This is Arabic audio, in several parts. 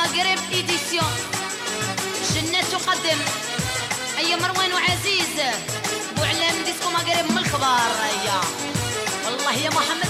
Maghreb Édition جنة تقدم. أي مروان وعزيز. بوعلام Disco Maghreb من الخبار أيا والله يا محمد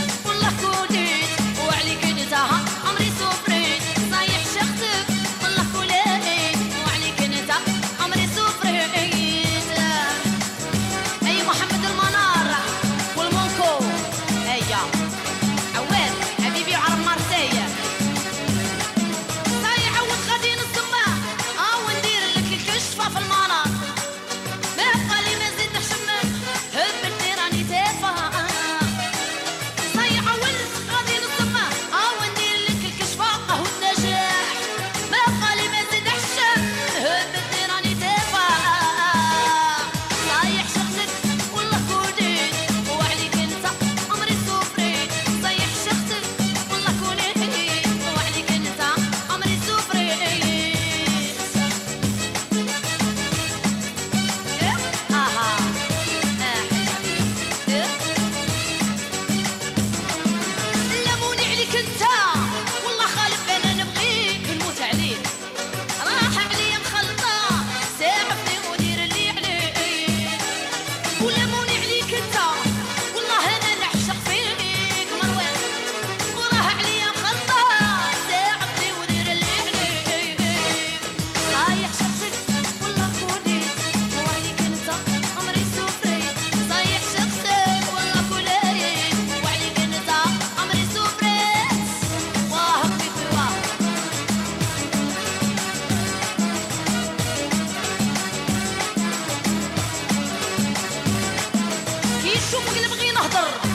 بقينا بقينا نهضر